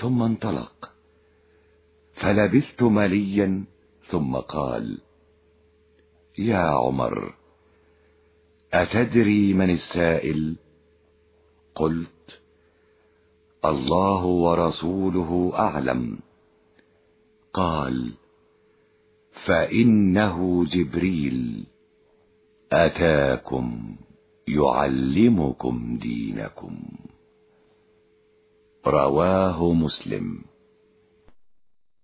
ثم انطلق. فلبثت مليا ثم قال يا عمر أتدري من السائل؟ قلت الله ورسوله أعلم. قال فإنه جبريل أتاكم يعلمكم دينكم. رواه مسلم.